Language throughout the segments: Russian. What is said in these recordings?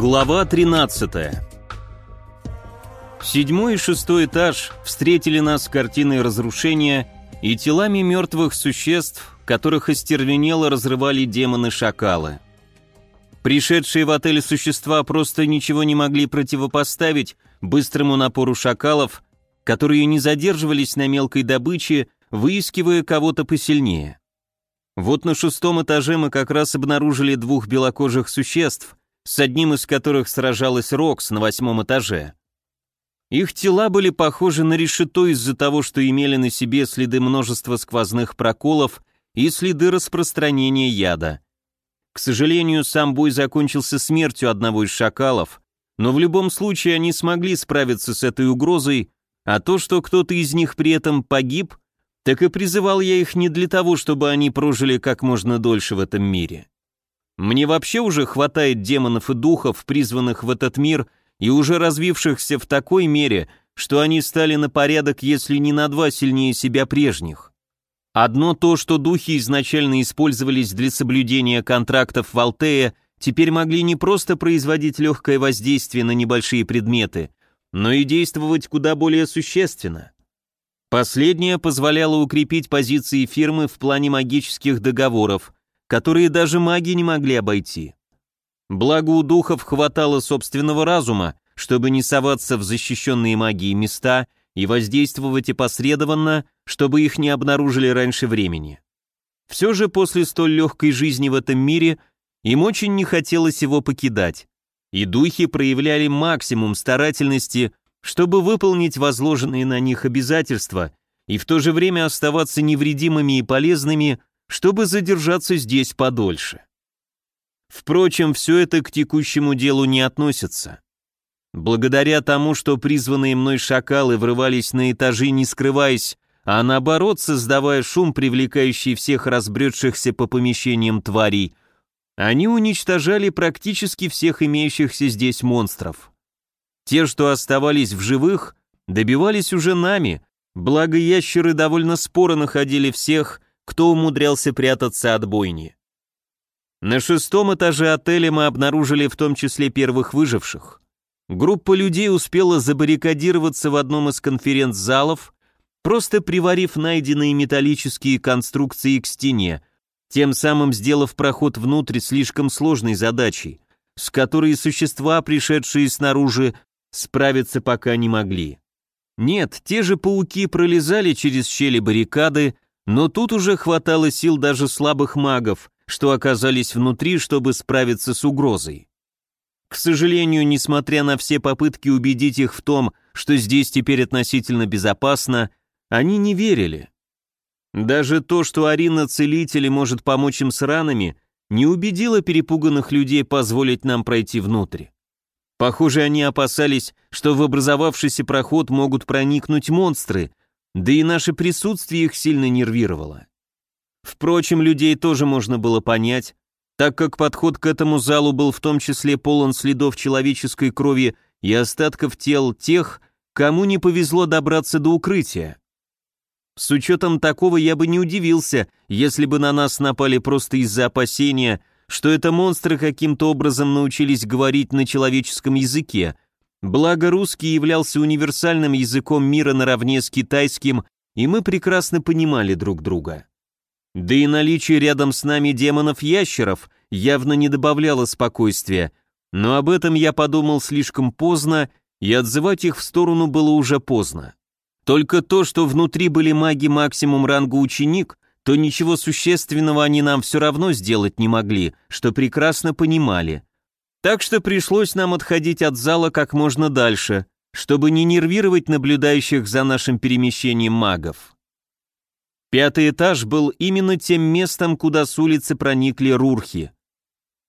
Глава 13 Седьмой и шестой этаж встретили нас картиной разрушения и телами мертвых существ, которых остервенело разрывали демоны-шакалы. Пришедшие в отель существа просто ничего не могли противопоставить быстрому напору шакалов, которые не задерживались на мелкой добыче, выискивая кого-то посильнее. Вот на шестом этаже мы как раз обнаружили двух белокожих существ, с одним из которых сражалась Рокс на восьмом этаже. Их тела были похожи на решето из-за того, что имели на себе следы множества сквозных проколов и следы распространения яда. К сожалению, сам бой закончился смертью одного из шакалов, но в любом случае они смогли справиться с этой угрозой, а то, что кто-то из них при этом погиб, так и призывал я их не для того, чтобы они прожили как можно дольше в этом мире. Мне вообще уже хватает демонов и духов, призванных в этот мир и уже развившихся в такой мере, что они стали на порядок, если не на два сильнее себя прежних. Одно то, что духи изначально использовались для соблюдения контрактов в Алтея, теперь могли не просто производить легкое воздействие на небольшие предметы, но и действовать куда более существенно. Последнее позволяло укрепить позиции фирмы в плане магических договоров, которые даже маги не могли обойти. Благо у духов хватало собственного разума, чтобы не соваться в защищенные магией места и воздействовать опосредованно, чтобы их не обнаружили раньше времени. Все же после столь легкой жизни в этом мире им очень не хотелось его покидать, и духи проявляли максимум старательности, чтобы выполнить возложенные на них обязательства и в то же время оставаться невредимыми и полезными, чтобы задержаться здесь подольше. Впрочем, все это к текущему делу не относится. Благодаря тому, что призванные мной шакалы врывались на этажи, не скрываясь, а наоборот, создавая шум, привлекающий всех разбредшихся по помещениям тварей, они уничтожали практически всех имеющихся здесь монстров. Те, что оставались в живых, добивались уже нами, благо ящеры довольно споро находили всех, кто умудрялся прятаться от бойни. На шестом этаже отеля мы обнаружили в том числе первых выживших. Группа людей успела забаррикадироваться в одном из конференц-залов, просто приварив найденные металлические конструкции к стене, тем самым сделав проход внутрь слишком сложной задачей, с которой существа, пришедшие снаружи, справиться пока не могли. Нет, те же пауки пролезали через щели баррикады, но тут уже хватало сил даже слабых магов, что оказались внутри, чтобы справиться с угрозой. К сожалению, несмотря на все попытки убедить их в том, что здесь теперь относительно безопасно, они не верили. Даже то, что Арина целитель и может помочь им с ранами, не убедило перепуганных людей позволить нам пройти внутрь. Похоже, они опасались, что в образовавшийся проход могут проникнуть монстры, да и наше присутствие их сильно нервировало. Впрочем, людей тоже можно было понять, так как подход к этому залу был в том числе полон следов человеческой крови и остатков тел тех, кому не повезло добраться до укрытия. С учетом такого я бы не удивился, если бы на нас напали просто из-за опасения, что это монстры каким-то образом научились говорить на человеческом языке, благо русский являлся универсальным языком мира наравне с китайским, и мы прекрасно понимали друг друга. Да и наличие рядом с нами демонов-ящеров явно не добавляло спокойствия, но об этом я подумал слишком поздно, и отзывать их в сторону было уже поздно. Только то, что внутри были маги максимум ранга ученик, то ничего существенного они нам все равно сделать не могли, что прекрасно понимали. Так что пришлось нам отходить от зала как можно дальше, чтобы не нервировать наблюдающих за нашим перемещением магов. Пятый этаж был именно тем местом, куда с улицы проникли рурхи.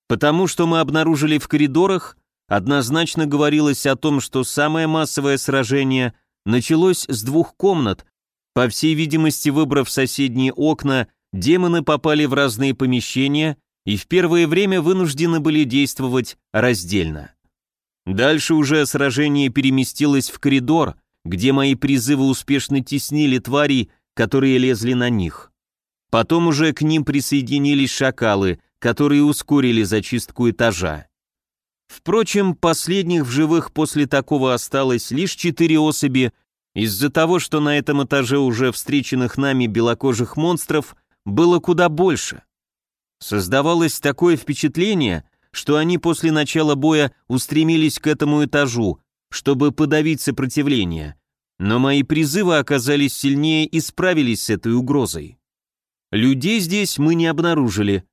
Потому что мы обнаружили в коридорах, однозначно говорилось о том, что самое массовое сражение началось с двух комнат, по всей видимости, выбрав соседние окна, демоны попали в разные помещения и в первое время вынуждены были действовать раздельно. Дальше уже сражение переместилось в коридор, где мои призывы успешно теснили тварей, которые лезли на них. Потом уже к ним присоединились шакалы, которые ускорили зачистку этажа. Впрочем, последних в живых после такого осталось лишь четыре особи, из-за того, что на этом этаже уже встреченных нами белокожих монстров было куда больше. Создавалось такое впечатление, что они после начала боя устремились к этому этажу, чтобы подавить сопротивление, но мои призывы оказались сильнее и справились с этой угрозой. Людей здесь мы не обнаружили.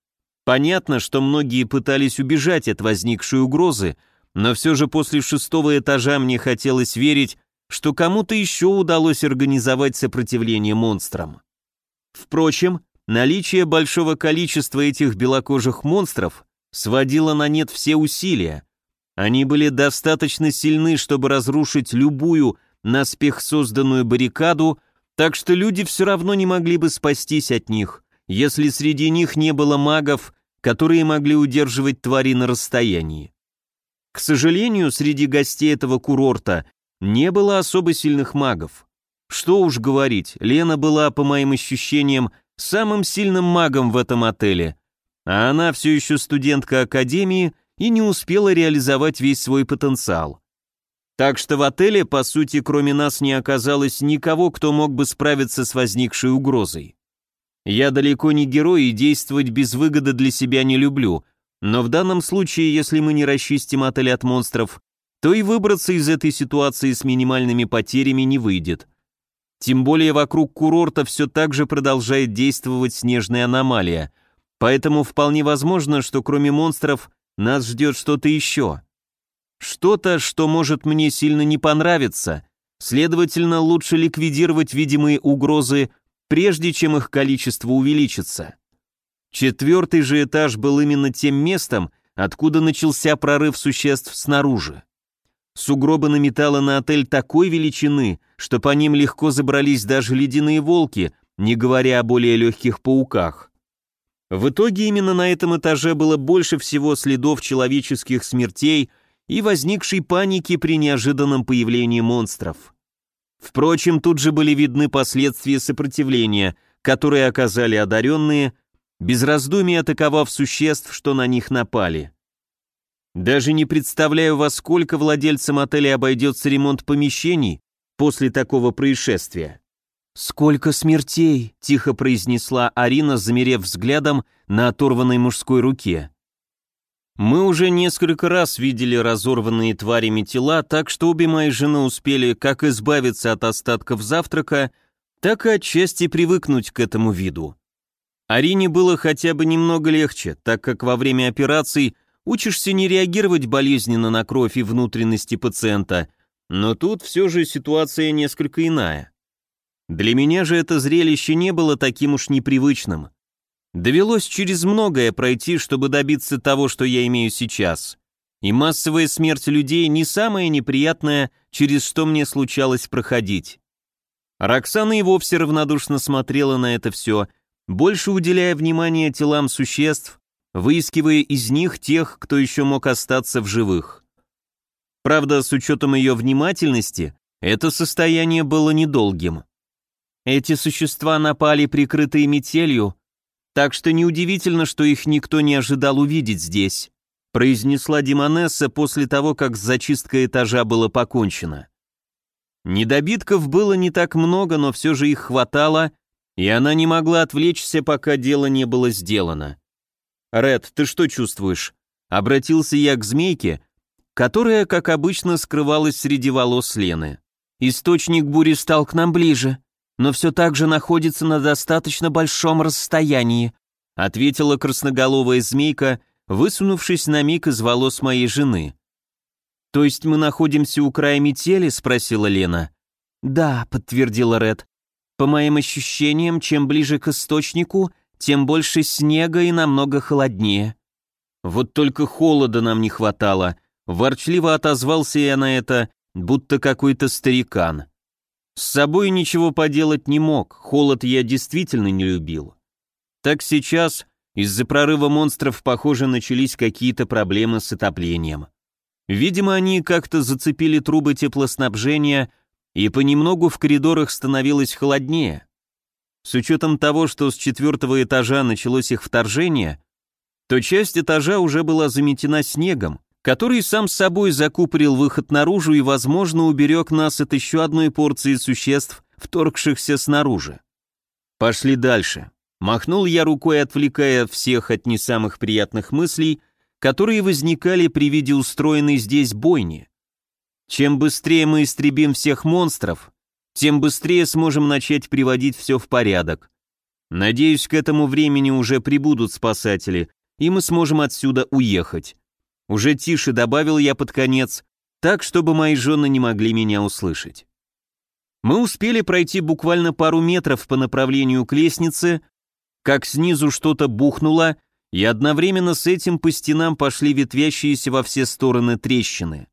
Понятно, что многие пытались убежать от возникшей угрозы, но все же после шестого этажа мне хотелось верить, что кому-то еще удалось организовать сопротивление монстрам. Впрочем, наличие большого количества этих белокожих монстров сводило на нет все усилия. Они были достаточно сильны, чтобы разрушить любую наспех созданную баррикаду, так что люди все равно не могли бы спастись от них, если среди них не было магов, которые могли удерживать твари на расстоянии. К сожалению, среди гостей этого курорта не было особо сильных магов. Что уж говорить, Лена была, по моим ощущениям, самым сильным магом в этом отеле, а она все еще студентка академии и не успела реализовать весь свой потенциал. Так что в отеле, по сути, кроме нас не оказалось никого, кто мог бы справиться с возникшей угрозой. Я далеко не герой и действовать без выгоды для себя не люблю, но в данном случае, если мы не расчистим отель от монстров, то и выбраться из этой ситуации с минимальными потерями не выйдет. Тем более вокруг курорта все так же продолжает действовать снежная аномалия, поэтому вполне возможно, что кроме монстров нас ждет что-то еще. Что-то, что может мне сильно не понравиться, следовательно, лучше ликвидировать видимые угрозы, прежде чем их количество увеличится. Четвертый же этаж был именно тем местом, откуда начался прорыв существ снаружи. Сугробы наметало на отель такой величины, что по ним легко забрались даже ледяные волки, не говоря о более легких пауках. В итоге именно на этом этаже было больше всего следов человеческих смертей и возникшей паники при неожиданном появлении монстров. Впрочем, тут же были видны последствия сопротивления, которые оказали одаренные, без раздумий атаковав существ, что на них напали. Даже не представляю, во сколько владельцам отеля обойдется ремонт помещений после такого происшествия. «Сколько смертей!» — тихо произнесла Арина, замерев взглядом на оторванной мужской руке. Мы уже несколько раз видели разорванные тварями тела, так что обе мои жены успели как избавиться от остатков завтрака, так и отчасти привыкнуть к этому виду. Арине было хотя бы немного легче, так как во время операций учишься не реагировать болезненно на кровь и внутренности пациента, но тут все же ситуация несколько иная. Для меня же это зрелище не было таким уж непривычным. Довелось через многое пройти, чтобы добиться того, что я имею сейчас. И массовая смерть людей не самое неприятное, через что мне случалось проходить. Роксана и вовсе равнодушно смотрела на это все, больше уделяя внимание телам существ, выискивая из них тех, кто еще мог остаться в живых. Правда, с учетом ее внимательности, это состояние было недолгим. Эти существа напали, прикрытые метелью, так что неудивительно, что их никто не ожидал увидеть здесь», произнесла Димонесса после того, как с зачисткой этажа было покончено. Недобитков было не так много, но все же их хватало, и она не могла отвлечься, пока дело не было сделано. «Ред, ты что чувствуешь?» Обратился я к змейке, которая, как обычно, скрывалась среди волос Лены. «Источник бури стал к нам ближе», но все так же находится на достаточно большом расстоянии», ответила красноголовая змейка, высунувшись на миг из волос моей жены. «То есть мы находимся у края метели?» — спросила Лена. «Да», — подтвердила Ред. «По моим ощущениям, чем ближе к источнику, тем больше снега и намного холоднее». «Вот только холода нам не хватало», — ворчливо отозвался я на это, будто какой-то старикан. С собой ничего поделать не мог, холод я действительно не любил. Так сейчас из-за прорыва монстров, похоже, начались какие-то проблемы с отоплением. Видимо, они как-то зацепили трубы теплоснабжения, и понемногу в коридорах становилось холоднее. С учетом того, что с четвертого этажа началось их вторжение, то часть этажа уже была заметена снегом, который сам с собой закупорил выход наружу и, возможно, уберег нас от еще одной порции существ, вторгшихся снаружи. Пошли дальше. Махнул я рукой, отвлекая всех от не самых приятных мыслей, которые возникали при виде устроенной здесь бойни. Чем быстрее мы истребим всех монстров, тем быстрее сможем начать приводить все в порядок. Надеюсь, к этому времени уже прибудут спасатели, и мы сможем отсюда уехать. Уже тише добавил я под конец, так, чтобы мои жены не могли меня услышать. Мы успели пройти буквально пару метров по направлению к лестнице, как снизу что-то бухнуло, и одновременно с этим по стенам пошли ветвящиеся во все стороны трещины.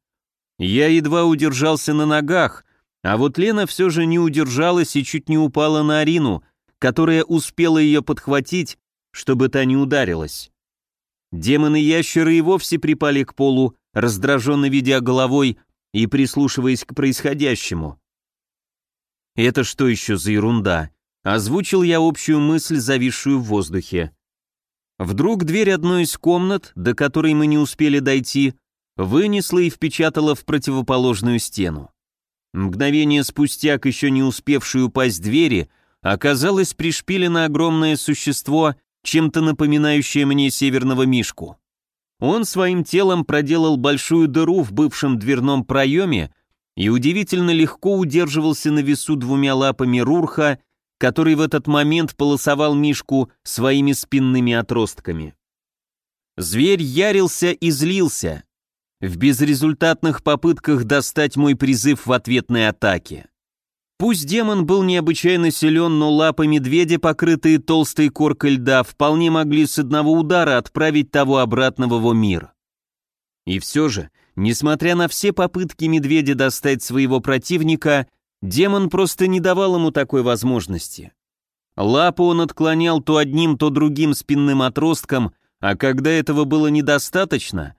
Я едва удержался на ногах, а вот Лена все же не удержалась и чуть не упала на Арину, которая успела ее подхватить, чтобы та не ударилась. Демоны-ящеры и вовсе припали к полу, раздраженно видя головой и прислушиваясь к происходящему. «Это что еще за ерунда?» Озвучил я общую мысль, зависшую в воздухе. Вдруг дверь одной из комнат, до которой мы не успели дойти, вынесла и впечатала в противоположную стену. Мгновение спустя к еще не успевшей упасть двери оказалось пришпилено огромное существо, чем-то напоминающее мне северного мишку. Он своим телом проделал большую дыру в бывшем дверном проеме и удивительно легко удерживался на весу двумя лапами Рурха, который в этот момент полосовал Мишку своими спинными отростками. Зверь ярился и злился в безрезультатных попытках достать мой призыв в ответной атаке. Пусть демон был необычайно силен, но лапы медведя, покрытые толстой коркой льда, вполне могли с одного удара отправить того обратно в его мир. И все же, несмотря на все попытки медведя достать своего противника, демон просто не давал ему такой возможности. Лапу он отклонял то одним, то другим спинным отростком, а когда этого было недостаточно,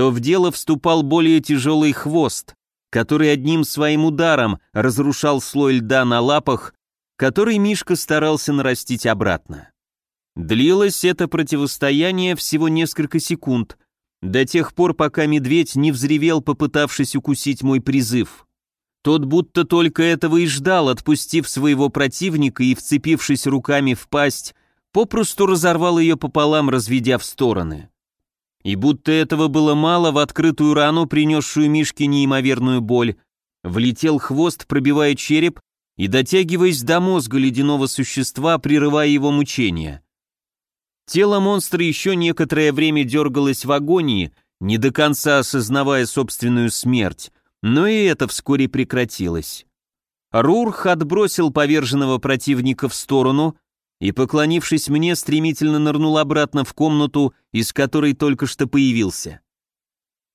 то в дело вступал более тяжелый хвост, который одним своим ударом разрушал слой льда на лапах, который Мишка старался нарастить обратно. Длилось это противостояние всего несколько секунд, до тех пор, пока медведь не взревел, попытавшись укусить мой призыв. Тот будто только этого и ждал, отпустив своего противника и, вцепившись руками в пасть, попросту разорвал ее пополам, разведя в стороны. И будто этого было мало, в открытую рану, принесшую Мишке неимоверную боль, влетел хвост, пробивая череп и дотягиваясь до мозга ледяного существа, прерывая его мучения. Тело монстра еще некоторое время дергалось в агонии, не до конца осознавая собственную смерть, но и это вскоре прекратилось. Рурх отбросил поверженного противника в сторону и, поклонившись мне, стремительно нырнул обратно в комнату, из которой только что появился.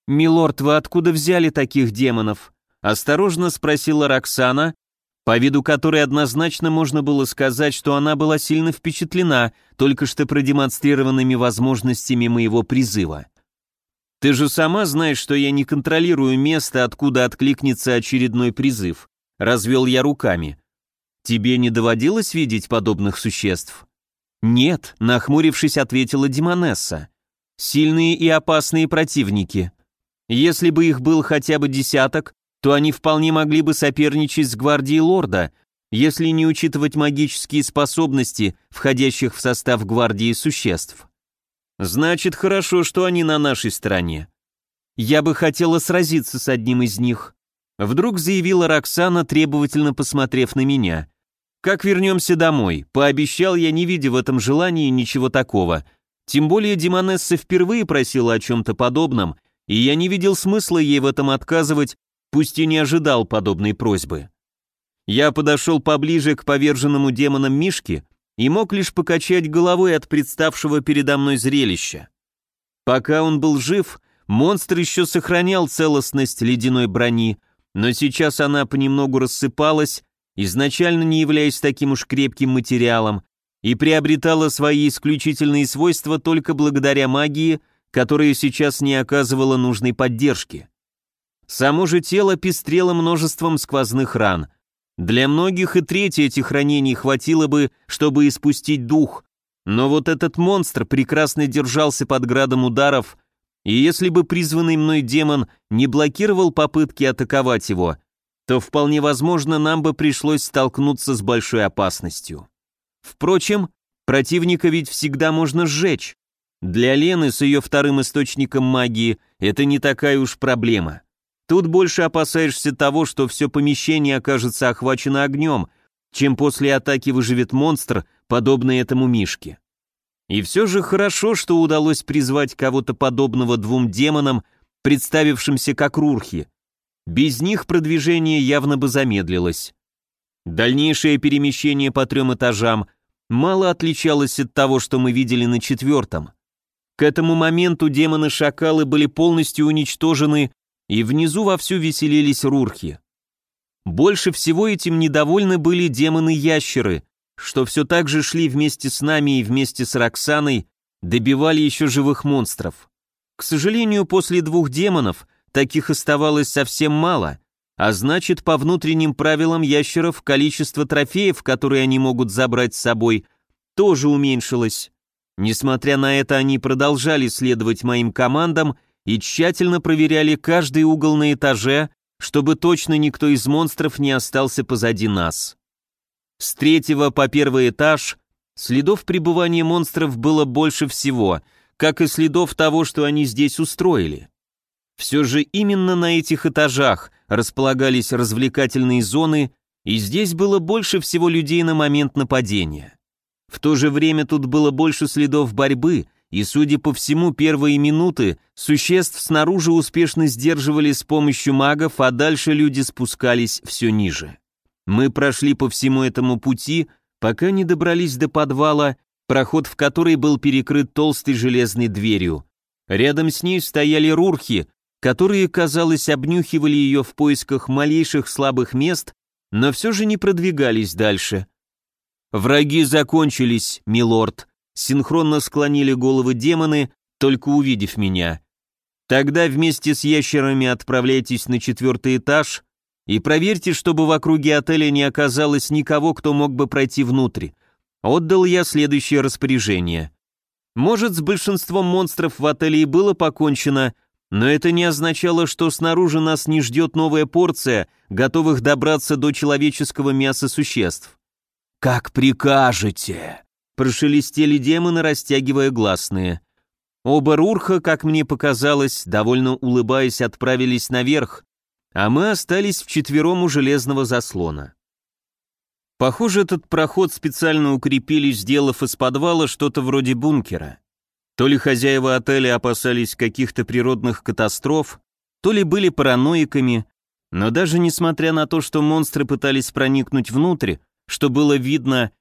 «Милорд, вы откуда взяли таких демонов?» — осторожно спросила Роксана, по виду которой однозначно можно было сказать, что она была сильно впечатлена только что продемонстрированными возможностями моего призыва. «Ты же сама знаешь, что я не контролирую место, откуда откликнется очередной призыв», — развел я руками. Тебе не доводилось видеть подобных существ? Нет, нахмурившись, ответила Димонесса. Сильные и опасные противники. Если бы их был хотя бы десяток, то они вполне могли бы соперничать с гвардией лорда, если не учитывать магические способности, входящих в состав гвардии существ. Значит, хорошо, что они на нашей стороне. Я бы хотела сразиться с одним из них. Вдруг заявила Роксана, требовательно посмотрев на меня. «Как вернемся домой?» Пообещал я, не видя в этом желании ничего такого. Тем более Димонесса впервые просила о чем-то подобном, и я не видел смысла ей в этом отказывать, пусть и не ожидал подобной просьбы. Я подошел поближе к поверженному демонам Мишке и мог лишь покачать головой от представшего передо мной зрелища. Пока он был жив, монстр еще сохранял целостность ледяной брони, но сейчас она понемногу рассыпалась, изначально не являясь таким уж крепким материалом, и приобретала свои исключительные свойства только благодаря магии, которая сейчас не оказывала нужной поддержки. Само же тело пестрело множеством сквозных ран. Для многих и трети этих ранений хватило бы, чтобы испустить дух, но вот этот монстр прекрасно держался под градом ударов и если бы призванный мной демон не блокировал попытки атаковать его, то вполне возможно нам бы пришлось столкнуться с большой опасностью. Впрочем, противника ведь всегда можно сжечь. Для Лены с ее вторым источником магии это не такая уж проблема. Тут больше опасаешься того, что все помещение окажется охвачено огнем, чем после атаки выживет монстр, подобный этому Мишке. И все же хорошо, что удалось призвать кого-то подобного двум демонам, представившимся как рурхи. Без них продвижение явно бы замедлилось. Дальнейшее перемещение по трем этажам мало отличалось от того, что мы видели на четвертом. К этому моменту демоны-шакалы были полностью уничтожены, и внизу вовсю веселились рурхи. Больше всего этим недовольны были демоны-ящеры, что все так же шли вместе с нами и вместе с Роксаной, добивали еще живых монстров. К сожалению, после двух демонов таких оставалось совсем мало, а значит, по внутренним правилам ящеров количество трофеев, которые они могут забрать с собой, тоже уменьшилось. Несмотря на это, они продолжали следовать моим командам и тщательно проверяли каждый угол на этаже, чтобы точно никто из монстров не остался позади нас. С третьего по первый этаж следов пребывания монстров было больше всего, как и следов того, что они здесь устроили. Все же именно на этих этажах располагались развлекательные зоны, и здесь было больше всего людей на момент нападения. В то же время тут было больше следов борьбы, и, судя по всему, первые минуты существ снаружи успешно сдерживали с помощью магов, а дальше люди спускались все ниже. Мы прошли по всему этому пути, пока не добрались до подвала, проход в который был перекрыт толстой железной дверью. Рядом с ней стояли рурхи, которые, казалось, обнюхивали ее в поисках малейших слабых мест, но все же не продвигались дальше. «Враги закончились, милорд», — синхронно склонили головы демоны, только увидев меня. «Тогда вместе с ящерами отправляйтесь на четвертый этаж и проверьте, чтобы в округе отеля не оказалось никого, кто мог бы пройти внутрь. Отдал я следующее распоряжение. Может, с большинством монстров в отеле и было покончено, но это не означало, что снаружи нас не ждет новая порция, готовых добраться до человеческого мяса существ. «Как прикажете!» — прошелестели демоны, растягивая гласные. Оба Рурха, как мне показалось, довольно улыбаясь, отправились наверх, а мы остались вчетвером у железного заслона. Похоже, этот проход специально укрепили, сделав из подвала что-то вроде бункера. То ли хозяева отеля опасались каких-то природных катастроф, то ли были параноиками, но даже несмотря на то, что монстры пытались проникнуть внутрь, что было видно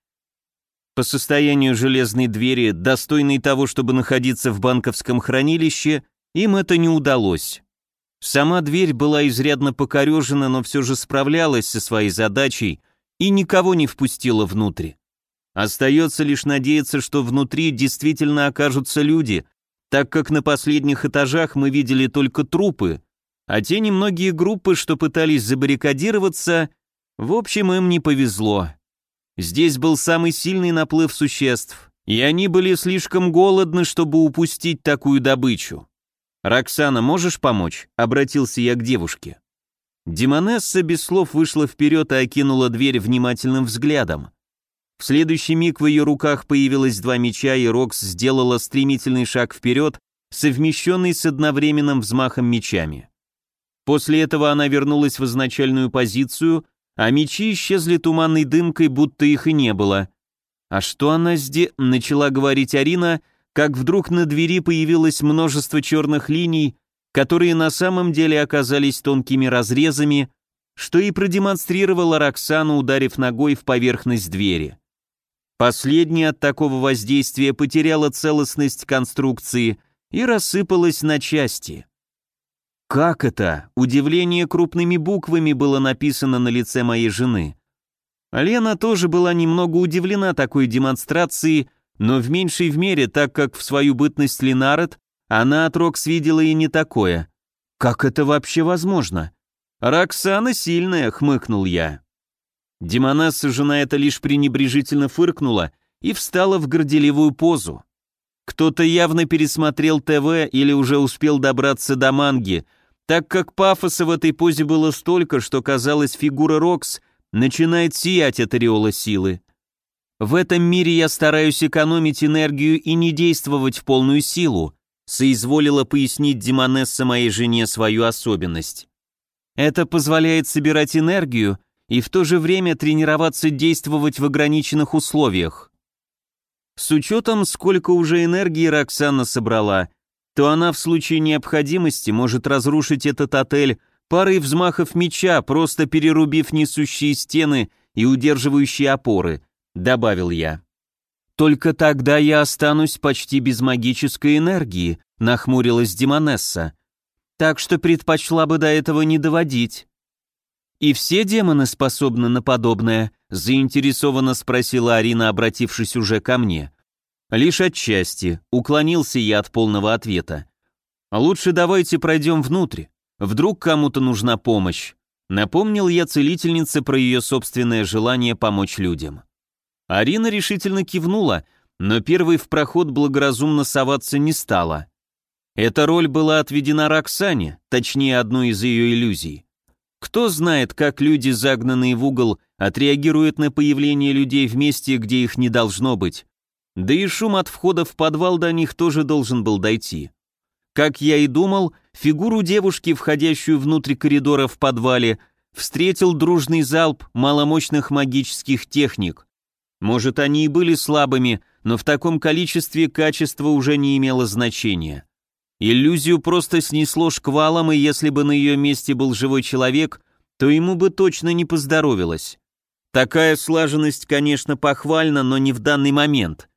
по состоянию железной двери, достойной того, чтобы находиться в банковском хранилище, им это не удалось. Сама дверь была изрядно покорежена, но все же справлялась со своей задачей и никого не впустила внутрь. Остается лишь надеяться, что внутри действительно окажутся люди, так как на последних этажах мы видели только трупы, а те немногие группы, что пытались забаррикадироваться, в общем, им не повезло. Здесь был самый сильный наплыв существ, и они были слишком голодны, чтобы упустить такую добычу. «Роксана, можешь помочь?» — обратился я к девушке. Демонесса без слов вышла вперед и окинула дверь внимательным взглядом. В следующий миг в ее руках появилось два меча, и Рокс сделала стремительный шаг вперед, совмещенный с одновременным взмахом мечами. После этого она вернулась в изначальную позицию, а мечи исчезли туманной дымкой, будто их и не было. «А что она здесь?» — начала говорить Арина — как вдруг на двери появилось множество черных линий, которые на самом деле оказались тонкими разрезами, что и продемонстрировала Роксана, ударив ногой в поверхность двери. Последняя от такого воздействия потеряла целостность конструкции и рассыпалась на части. Как это? Удивление крупными буквами было написано на лице моей жены. Лена тоже была немного удивлена такой демонстрацией, но в меньшей в мере, так как в свою бытность Ленарет она от Рокс видела и не такое. Как это вообще возможно? «Роксана сильная», — хмыкнул я. Демонесса же на это лишь пренебрежительно фыркнула и встала в горделивую позу. Кто-то явно пересмотрел ТВ или уже успел добраться до манги, так как пафоса в этой позе было столько, что казалось, фигура Рокс начинает сиять от ореола силы. В этом мире я стараюсь экономить энергию и не действовать в полную силу, соизволила пояснить Димонесса моей жене свою особенность. Это позволяет собирать энергию и в то же время тренироваться действовать в ограниченных условиях. С учетом, сколько уже энергии Роксана собрала, то она в случае необходимости может разрушить этот отель парой взмахов меча, просто перерубив несущие стены и удерживающие опоры, добавил я. Только тогда я останусь почти без магической энергии, нахмурилась Демонесса. Так что предпочла бы до этого не доводить. И все демоны способны на подобное, заинтересованно спросила Арина, обратившись уже ко мне. Лишь отчасти, уклонился я от полного ответа. Лучше давайте пройдем внутрь. Вдруг кому-то нужна помощь. Напомнил я целительнице про ее собственное желание помочь людям. Арина решительно кивнула, но первой в проход благоразумно соваться не стала. Эта роль была отведена Роксане, точнее одной из ее иллюзий. Кто знает, как люди, загнанные в угол, отреагируют на появление людей в месте, где их не должно быть. Да и шум от входа в подвал до них тоже должен был дойти. Как я и думал, фигуру девушки, входящую внутрь коридора в подвале, встретил дружный залп маломощных магических техник. Может, они и были слабыми, но в таком количестве качество уже не имело значения. Иллюзию просто снесло шквалом, и если бы на ее месте был живой человек, то ему бы точно не поздоровилось. Такая слаженность, конечно, похвальна, но не в данный момент.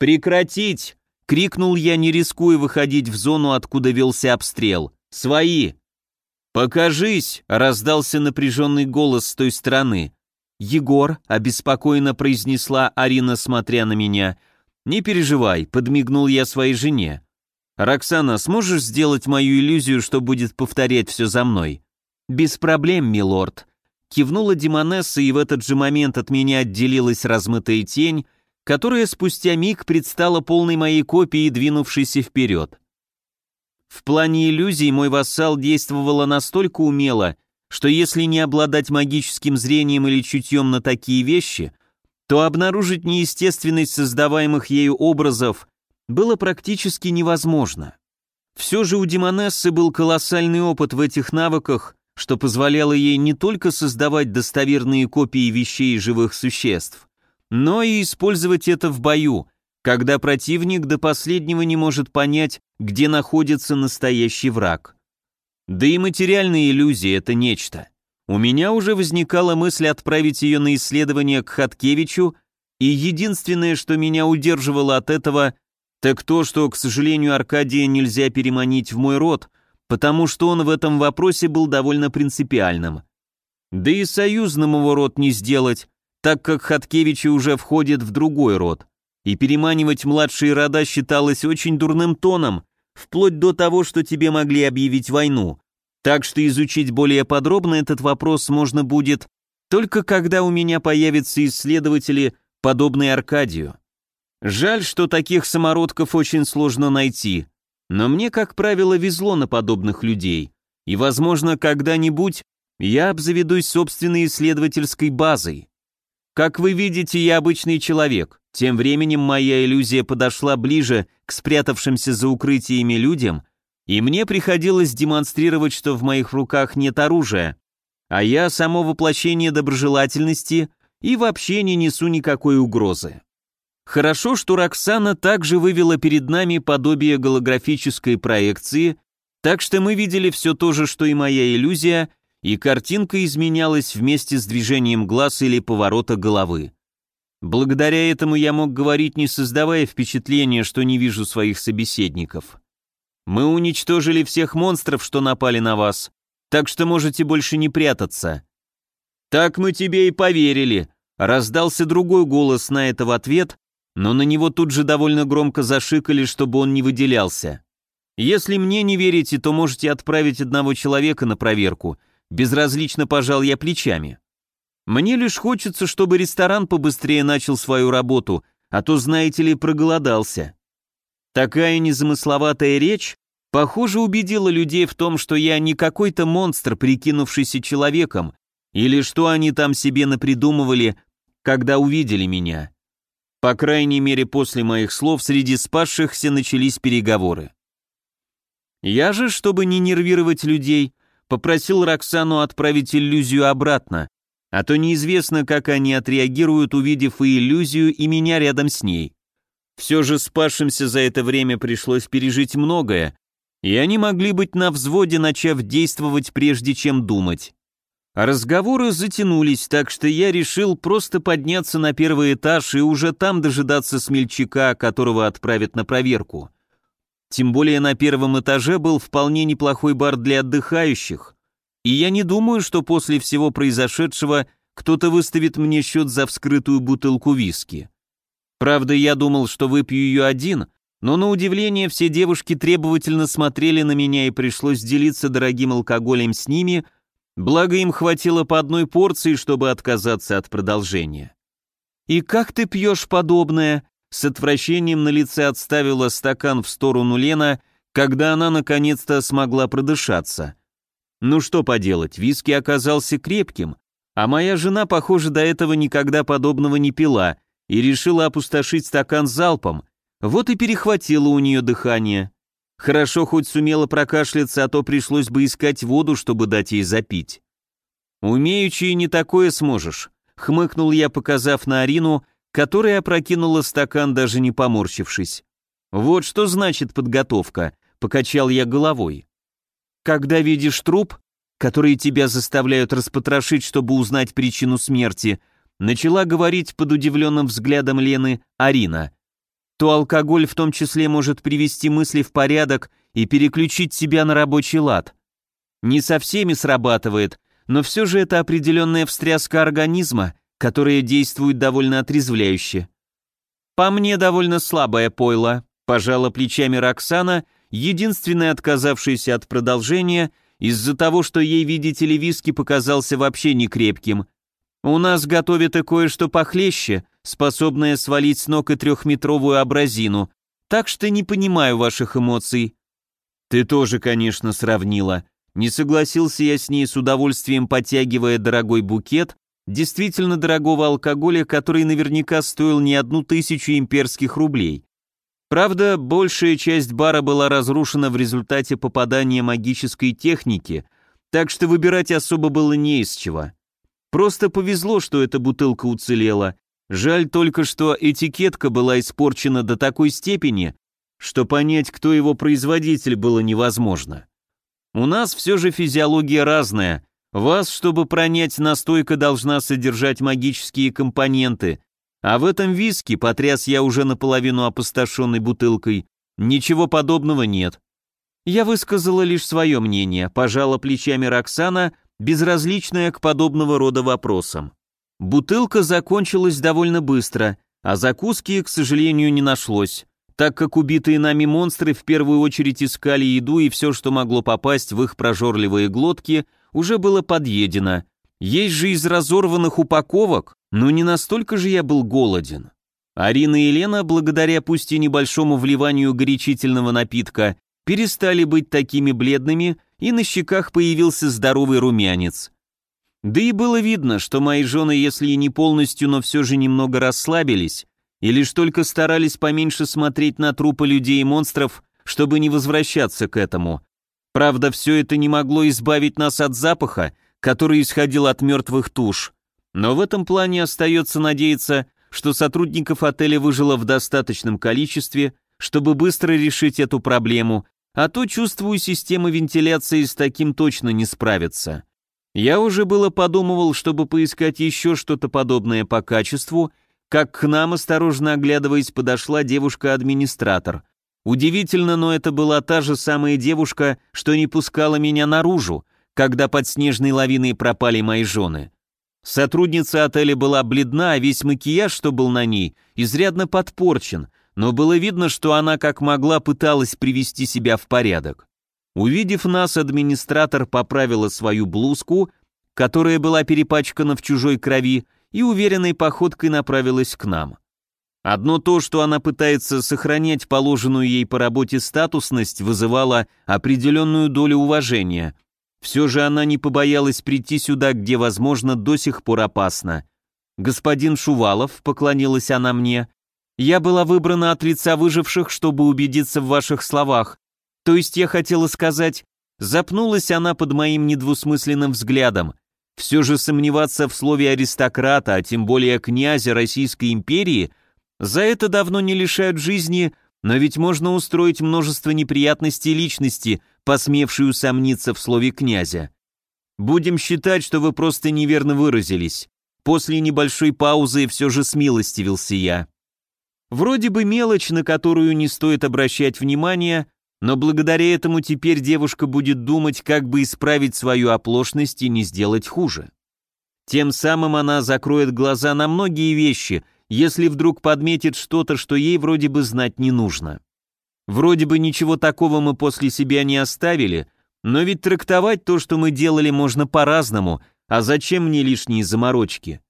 «Прекратить!» — крикнул я, не рискуя выходить в зону, откуда велся обстрел. «Свои!» «Покажись!» — раздался напряженный голос с той стороны. «Егор», — обеспокоенно произнесла Арина, смотря на меня. «Не переживай», — подмигнул я своей жене. «Роксана, сможешь сделать мою иллюзию, что будет повторять все за мной?» «Без проблем, милорд». Кивнула Димонесса, и в этот же момент от меня отделилась размытая тень, которая спустя миг предстала полной моей копией, двинувшейся вперед. В плане иллюзий мой вассал действовала настолько умело, что если не обладать магическим зрением или чутьем на такие вещи, то обнаружить неестественность создаваемых ею образов было практически невозможно. Все же у Демонессы был колоссальный опыт в этих навыках, что позволяло ей не только создавать достоверные копии вещей и живых существ, но и использовать это в бою, когда противник до последнего не может понять, где находится настоящий враг. Да и материальные иллюзии — это нечто. У меня уже возникала мысль отправить ее на исследование к Хаткевичу, и единственное, что меня удерживало от этого, так то, что, к сожалению, Аркадия нельзя переманить в мой род, потому что он в этом вопросе был довольно принципиальным. Да и союзным его род не сделать, так как Хаткевичи уже входит в другой род, и переманивать младшие рода считалось очень дурным тоном, вплоть до того, что тебе могли объявить войну. Так что изучить более подробно этот вопрос можно будет только когда у меня появятся исследователи, подобные Аркадию. Жаль, что таких самородков очень сложно найти, но мне, как правило, везло на подобных людей, и, возможно, когда-нибудь я обзаведусь собственной исследовательской базой. Как вы видите, я обычный человек. Тем временем моя иллюзия подошла ближе к спрятавшимся за укрытиями людям, и мне приходилось демонстрировать, что в моих руках нет оружия, а я само воплощение доброжелательности и вообще не несу никакой угрозы. Хорошо, что Роксана также вывела перед нами подобие голографической проекции, так что мы видели все то же, что и моя иллюзия, и картинка изменялась вместе с движением глаз или поворота головы. Благодаря этому я мог говорить, не создавая впечатления, что не вижу своих собеседников. Мы уничтожили всех монстров, что напали на вас, так что можете больше не прятаться. Так мы тебе и поверили, раздался другой голос на это в ответ, но на него тут же довольно громко зашикали, чтобы он не выделялся. Если мне не верите, то можете отправить одного человека на проверку. Безразлично пожал я плечами. Мне лишь хочется, чтобы ресторан побыстрее начал свою работу, а то, знаете ли, проголодался. Такая незамысловатая речь, похоже, убедила людей в том, что я не какой-то монстр, прикинувшийся человеком, или что они там себе напридумывали, когда увидели меня. По крайней мере, после моих слов среди спасшихся начались переговоры. Я же, чтобы не нервировать людей, попросил Роксану отправить иллюзию обратно, а то неизвестно, как они отреагируют, увидев и иллюзию, и меня рядом с ней. Все же спасшимся за это время пришлось пережить многое, и они могли быть на взводе, начав действовать прежде чем думать. Разговоры затянулись, так что я решил просто подняться на первый этаж и уже там дожидаться смельчака, которого отправят на проверку. Тем более на первом этаже был вполне неплохой бар для отдыхающих, и я не думаю, что после всего произошедшего кто-то выставит мне счет за вскрытую бутылку виски. Правда, я думал, что выпью ее один, но на удивление все девушки требовательно смотрели на меня и пришлось делиться дорогим алкоголем с ними, благо им хватило по одной порции, чтобы отказаться от продолжения. «И как ты пьешь подобное?» С отвращением на лице отставила стакан в сторону Лена, когда она наконец-то смогла продышаться. Ну что поделать, виски оказался крепким, а моя жена, похоже, до этого никогда подобного не пила и решила опустошить стакан залпом, вот и перехватило у нее дыхание. Хорошо хоть сумела прокашляться, а то пришлось бы искать воду, чтобы дать ей запить. «Умеючи и не такое сможешь», — хмыкнул я, показав на Арину, которая опрокинула стакан, даже не поморщившись. «Вот что значит подготовка», — покачал я головой. «Когда видишь труп, который тебя заставляют распотрошить, чтобы узнать причину смерти», начала говорить под удивленным взглядом Лены Арина, то алкоголь в том числе может привести мысли в порядок и переключить себя на рабочий лад. Не со всеми срабатывает, но все же это определенная встряска организма, которые действуют довольно отрезвляюще. По мне довольно слабое пойло, пожала плечами Роксана, единственная отказавшаяся от продолжения из-за того, что ей, видите ли, виски показался вообще не крепким. У нас готовят и кое-что похлеще, способное свалить с ног и трехметровую абразину, так что не понимаю ваших эмоций. Ты тоже, конечно, сравнила. Не согласился я с ней с удовольствием, подтягивая дорогой букет, действительно дорогого алкоголя, который наверняка стоил не одну тысячу имперских рублей. Правда, большая часть бара была разрушена в результате попадания магической техники, так что выбирать особо было не из чего. Просто повезло, что эта бутылка уцелела. Жаль только, что этикетка была испорчена до такой степени, что понять, кто его производитель, было невозможно. У нас все же физиология разная, вас, чтобы пронять, настойка должна содержать магические компоненты, а в этом виске, потряс я уже наполовину опустошенной бутылкой, ничего подобного нет. Я высказала лишь свое мнение, пожала плечами Роксана, безразличная к подобного рода вопросам. Бутылка закончилась довольно быстро, а закуски, к сожалению, не нашлось, так как убитые нами монстры в первую очередь искали еду и все, что могло попасть в их прожорливые глотки – уже было подъедено. Есть же из разорванных упаковок, но не настолько же я был голоден. Арина и Лена, благодаря пусть и небольшому вливанию горячительного напитка, перестали быть такими бледными, и на щеках появился здоровый румянец. Да и было видно, что мои жены, если и не полностью, но все же немного расслабились, и лишь только старались поменьше смотреть на трупы людей и монстров, чтобы не возвращаться к этому. Правда, все это не могло избавить нас от запаха, который исходил от мертвых туш. Но в этом плане остается надеяться, что сотрудников отеля выжило в достаточном количестве, чтобы быстро решить эту проблему, а то, чувствую, система вентиляции с таким точно не справится. Я уже было подумывал, чтобы поискать еще что-то подобное по качеству, как к нам, осторожно оглядываясь, подошла девушка-администратор, Удивительно, но это была та же самая девушка, что не пускала меня наружу, когда под снежной лавиной пропали мои жены. Сотрудница отеля была бледна, а весь макияж, что был на ней, изрядно подпорчен, но было видно, что она как могла пыталась привести себя в порядок. Увидев нас, администратор поправила свою блузку, которая была перепачкана в чужой крови, и уверенной походкой направилась к нам. Одно то, что она пытается сохранять положенную ей по работе статусность, вызывало определенную долю уважения. Все же она не побоялась прийти сюда, где, возможно, до сих пор опасно. «Господин Шувалов», — поклонилась она мне, — «я была выбрана от лица выживших, чтобы убедиться в ваших словах. То есть я хотела сказать...» Запнулась она под моим недвусмысленным взглядом. Все же сомневаться в слове аристократа, а тем более князя Российской империи, за это давно не лишают жизни, но ведь можно устроить множество неприятностей личности, посмевшей усомниться в слове князя. Будем считать, что вы просто неверно выразились. После небольшой паузы все же смилостивился я. Вроде бы мелочь, на которую не стоит обращать внимание, но благодаря этому теперь девушка будет думать, как бы исправить свою оплошность и не сделать хуже. Тем самым она закроет глаза на многие вещи, если вдруг подметит что-то, что ей вроде бы знать не нужно. Вроде бы ничего такого мы после себя не оставили, но ведь трактовать то, что мы делали, можно по-разному, а зачем мне лишние заморочки?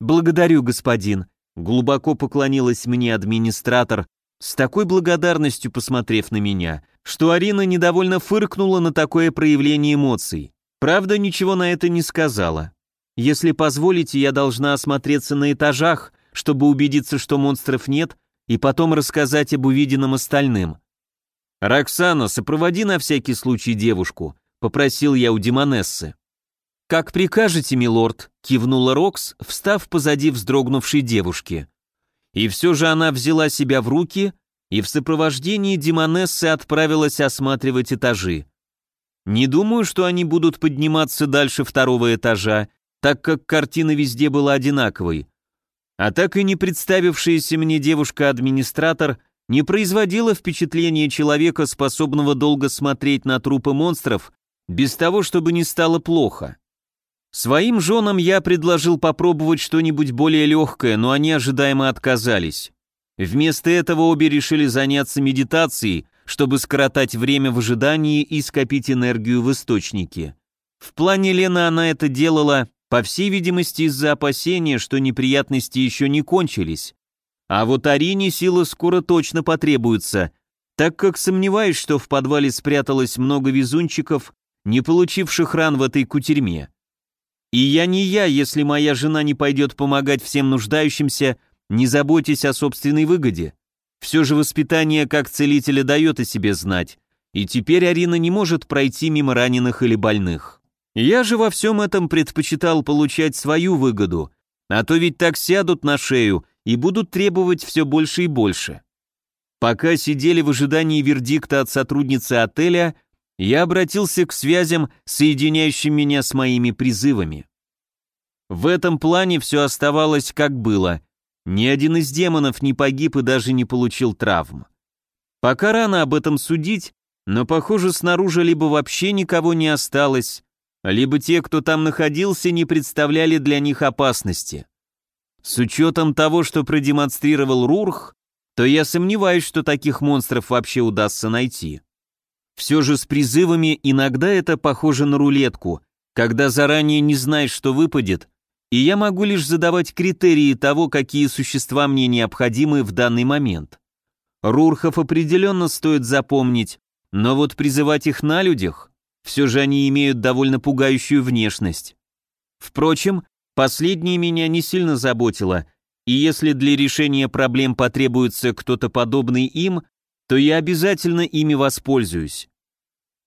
Благодарю, господин. Глубоко поклонилась мне администратор, с такой благодарностью посмотрев на меня, что Арина недовольно фыркнула на такое проявление эмоций. Правда, ничего на это не сказала. Если позволите, я должна осмотреться на этажах, чтобы убедиться, что монстров нет, и потом рассказать об увиденном остальным. «Роксана, сопроводи на всякий случай девушку», — попросил я у Демонессы. «Как прикажете, милорд», — кивнула Рокс, встав позади вздрогнувшей девушки. И все же она взяла себя в руки и в сопровождении Демонессы отправилась осматривать этажи. Не думаю, что они будут подниматься дальше второго этажа, так как картина везде была одинаковой. А так и не представившаяся мне девушка-администратор не производила впечатления человека, способного долго смотреть на трупы монстров, без того, чтобы не стало плохо. Своим женам я предложил попробовать что-нибудь более легкое, но они ожидаемо отказались. Вместо этого обе решили заняться медитацией, чтобы скоротать время в ожидании и скопить энергию в источнике. В плане Лены она это делала, по всей видимости, из-за опасения, что неприятности еще не кончились. А вот Арине сила скоро точно потребуется, так как сомневаюсь, что в подвале спряталось много везунчиков, не получивших ран в этой кутерьме. И я не я, если моя жена не пойдет помогать всем нуждающимся, не заботьтесь о собственной выгоде. Все же воспитание как целителя дает о себе знать, и теперь Арина не может пройти мимо раненых или больных. Я же во всем этом предпочитал получать свою выгоду, а то ведь так сядут на шею и будут требовать все больше и больше. Пока сидели в ожидании вердикта от сотрудницы отеля, я обратился к связям, соединяющим меня с моими призывами. В этом плане все оставалось как было. Ни один из демонов не погиб и даже не получил травм. Пока рано об этом судить, но, похоже, снаружи либо вообще никого не осталось, либо те, кто там находился, не представляли для них опасности. С учетом того, что продемонстрировал Рурх, то я сомневаюсь, что таких монстров вообще удастся найти. Все же с призывами иногда это похоже на рулетку, когда заранее не знаешь, что выпадет, и я могу лишь задавать критерии того, какие существа мне необходимы в данный момент. Рурхов определенно стоит запомнить, но вот призывать их на людях, все же они имеют довольно пугающую внешность. Впрочем, последнее меня не сильно заботило, и если для решения проблем потребуется кто-то подобный им, то я обязательно ими воспользуюсь.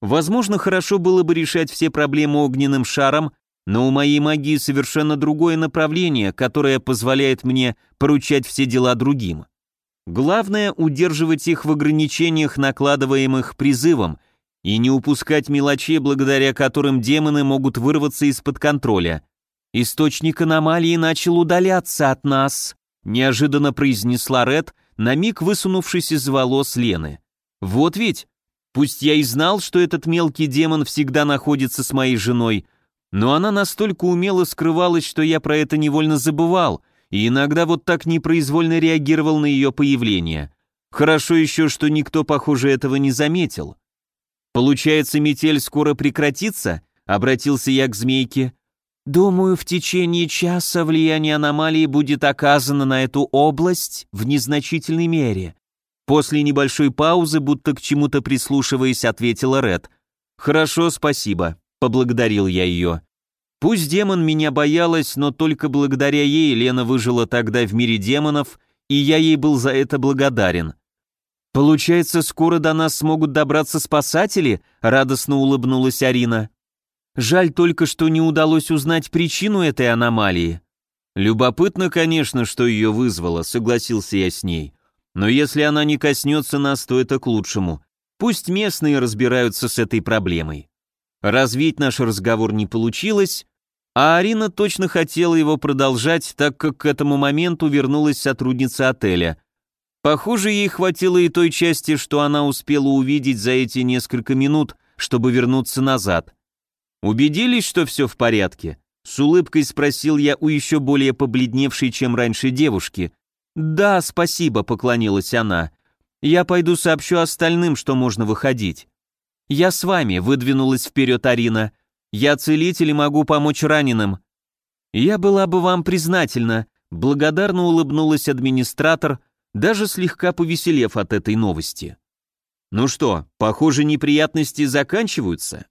Возможно, хорошо было бы решать все проблемы огненным шаром, но у моей магии совершенно другое направление, которое позволяет мне поручать все дела другим. Главное — удерживать их в ограничениях, накладываемых призывом, и не упускать мелочей, благодаря которым демоны могут вырваться из-под контроля. «Источник аномалии начал удаляться от нас», — неожиданно произнесла Ред, на миг высунувшись из волос Лены. «Вот ведь, Пусть я и знал, что этот мелкий демон всегда находится с моей женой, но она настолько умело скрывалась, что я про это невольно забывал, и иногда вот так непроизвольно реагировал на ее появление. Хорошо еще, что никто, похоже, этого не заметил. «Получается, метель скоро прекратится?» — обратился я к змейке. Думаю, в течение часа влияние аномалии будет оказано на эту область в незначительной мере. После небольшой паузы, будто к чему-то прислушиваясь, ответила Ред. «Хорошо, спасибо», — поблагодарил я ее. Пусть демон меня боялась, но только благодаря ей Лена выжила тогда в мире демонов, и я ей был за это благодарен. «Получается, скоро до нас смогут добраться спасатели?» — радостно улыбнулась Арина. Жаль только, что не удалось узнать причину этой аномалии. Любопытно, конечно, что ее вызвало, согласился я с ней. Но если она не коснется нас, то это к лучшему. Пусть местные разбираются с этой проблемой. Развить наш разговор не получилось, а Арина точно хотела его продолжать, так как к этому моменту вернулась сотрудница отеля. Похоже, ей хватило и той части, что она успела увидеть за эти несколько минут, чтобы вернуться назад. «Убедились, что все в порядке?» С улыбкой спросил я у еще более побледневшей, чем раньше девушки. «Да, спасибо», — поклонилась она. «Я пойду сообщу остальным, что можно выходить». «Я с вами», — выдвинулась вперед Арина. «Я целитель и могу помочь раненым». «Я была бы вам признательна», — благодарно улыбнулась администратор, даже слегка повеселев от этой новости. «Ну что, похоже, неприятности заканчиваются?»